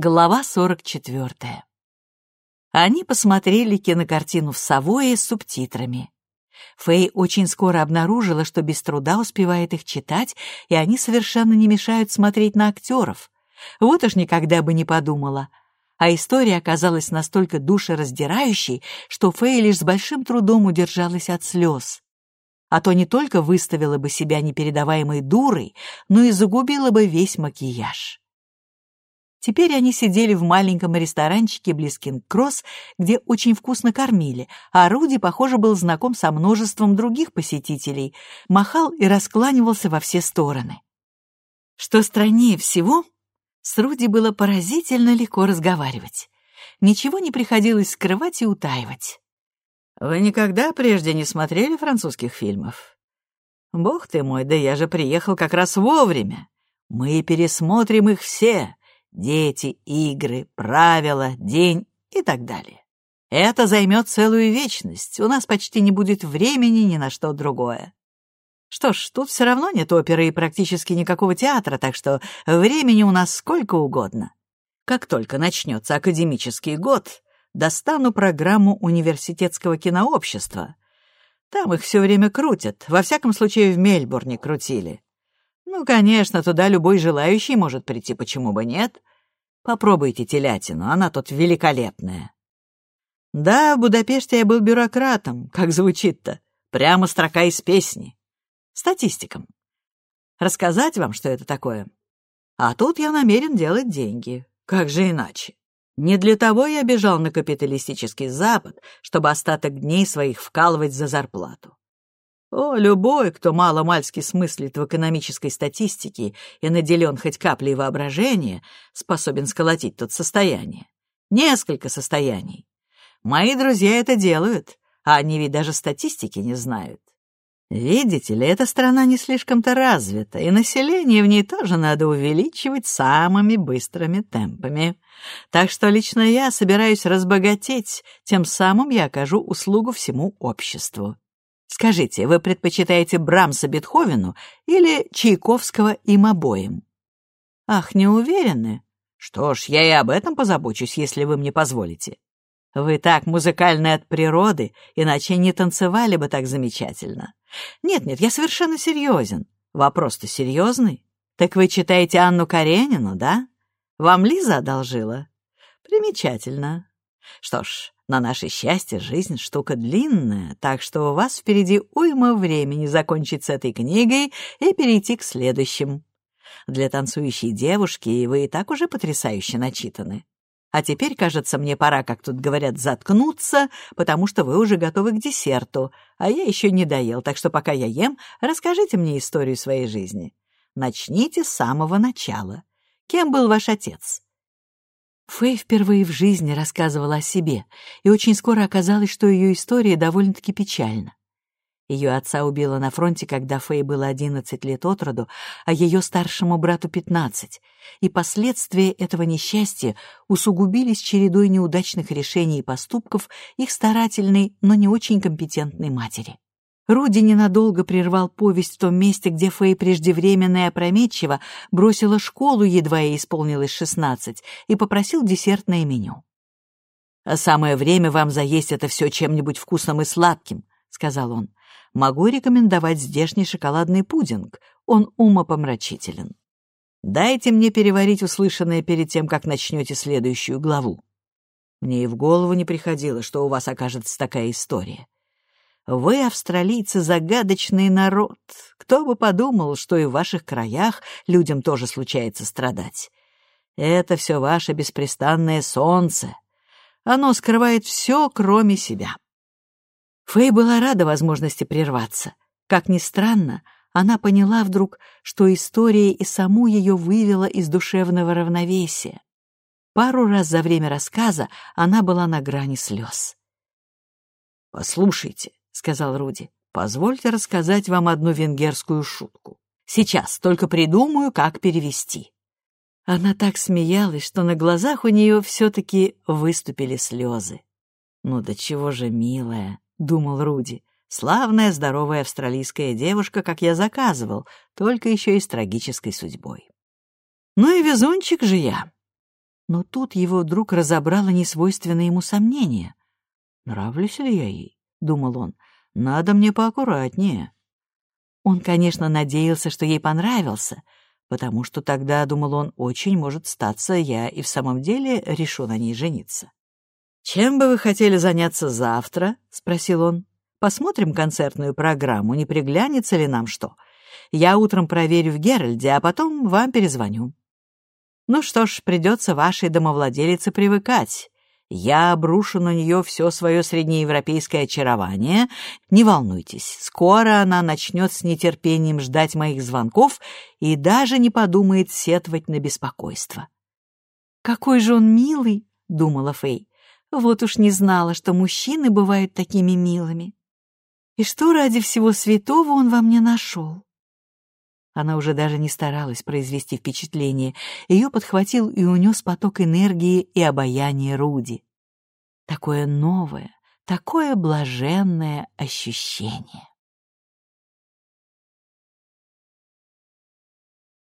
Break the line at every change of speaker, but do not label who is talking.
Глава 44. Они посмотрели кинокартину в Савое с субтитрами. Фэй очень скоро обнаружила, что без труда успевает их читать, и они совершенно не мешают смотреть на актеров. Вот уж никогда бы не подумала. А история оказалась настолько душераздирающей, что Фэй лишь с большим трудом удержалась от слез. А то не только выставила бы себя непередаваемой дурой, но и загубила бы весь макияж. Теперь они сидели в маленьком ресторанчике близ Кинг-Кросс, где очень вкусно кормили, а Руди, похоже, был знаком со множеством других посетителей, махал и раскланивался во все стороны. Что страннее всего, с Руди было поразительно легко разговаривать. Ничего не приходилось скрывать и утаивать. «Вы никогда прежде не смотрели французских фильмов?» «Бог ты мой, да я же приехал как раз вовремя. Мы пересмотрим их все дети, игры, правила, день и так далее. Это займет целую вечность, у нас почти не будет времени ни на что другое. Что ж, тут все равно нет оперы и практически никакого театра, так что времени у нас сколько угодно. Как только начнется академический год, достану программу университетского кинообщества. Там их все время крутят, во всяком случае в Мельбурне крутили. Ну, конечно, туда любой желающий может прийти, почему бы нет. Попробуйте телятину, она тут великолепная. Да, в Будапеште я был бюрократом, как звучит-то. Прямо строка из песни. Статистиком. Рассказать вам, что это такое? А тут я намерен делать деньги. Как же иначе? Не для того я бежал на капиталистический Запад, чтобы остаток дней своих вкалывать за зарплату. О, любой, кто мало-мальски смыслит в экономической статистике и наделен хоть каплей воображения, способен сколотить тут состояние. Несколько состояний. Мои друзья это делают, а они ведь даже статистики не знают. Видите ли, эта страна не слишком-то развита, и население в ней тоже надо увеличивать самыми быстрыми темпами. Так что лично я собираюсь разбогатеть, тем самым я окажу услугу всему обществу. Скажите, вы предпочитаете Брамса Бетховену или Чайковского им обоим? Ах, не уверены? Что ж, я и об этом позабочусь, если вы мне позволите. Вы так музыкальны от природы, иначе не танцевали бы так замечательно. Нет-нет, я совершенно серьезен. Вопрос-то серьезный. Так вы читаете Анну Каренину, да? Вам Лиза одолжила? Примечательно. Что ж, на наше счастье жизнь штука длинная, так что у вас впереди уйма времени закончить с этой книгой и перейти к следующим. Для танцующей девушки вы и так уже потрясающе начитаны. А теперь, кажется, мне пора, как тут говорят, заткнуться, потому что вы уже готовы к десерту, а я еще не доел, так что пока я ем, расскажите мне историю своей жизни. Начните с самого начала. Кем был ваш отец? Фэй впервые в жизни рассказывала о себе, и очень скоро оказалось, что ее история довольно-таки печальна. Ее отца убило на фронте, когда Фэй было 11 лет от роду, а ее старшему брату 15, и последствия этого несчастья усугубились чередой неудачных решений и поступков их старательной, но не очень компетентной матери. Руди ненадолго прервал повесть в том месте, где Фэй преждевременно и опрометчиво бросила школу, едва ей исполнилось шестнадцать, и попросил десертное меню. «А самое время вам заесть это все чем-нибудь вкусным и сладким», — сказал он. «Могу рекомендовать здешний шоколадный пудинг. Он умопомрачителен. Дайте мне переварить услышанное перед тем, как начнете следующую главу. Мне и в голову не приходило, что у вас окажется такая история». Вы, австралийцы, загадочный народ. Кто бы подумал, что и в ваших краях людям тоже случается страдать. Это все ваше беспрестанное солнце. Оно скрывает все, кроме себя. Фэй была рада возможности прерваться. Как ни странно, она поняла вдруг, что история и саму ее вывела из душевного равновесия. Пару раз за время рассказа она была на грани слез. «Послушайте, сказал Руди. «Позвольте рассказать вам одну венгерскую шутку. Сейчас только придумаю, как перевести». Она так смеялась, что на глазах у нее все-таки выступили слезы. «Ну да чего же, милая», — думал Руди, «славная, здоровая австралийская девушка, как я заказывал, только еще и с трагической судьбой». «Ну и везунчик же я. Но тут его вдруг разобрало несвойственное ему сомнение. «Нравлюсь ли я ей?» — думал он. «Надо мне поаккуратнее». Он, конечно, надеялся, что ей понравился, потому что тогда, думал он, очень может статься, я и в самом деле решу на ней жениться. «Чем бы вы хотели заняться завтра?» — спросил он. «Посмотрим концертную программу, не приглянется ли нам что. Я утром проверю в Геральде, а потом вам перезвоню». «Ну что ж, придется вашей домовладелице привыкать. Я обрушу на нее все свое среднеевропейское очарование. Не волнуйтесь, скоро она начнет с нетерпением ждать моих звонков и даже не подумает сетовать на беспокойство». «Какой же он милый!» — думала Фэй. Вот уж не знала, что мужчины бывают такими милыми. И что ради всего святого он во мне нашел? Она уже даже не старалась произвести впечатление. Ее подхватил и унес поток энергии и обаяния Руди. Такое новое, такое блаженное ощущение.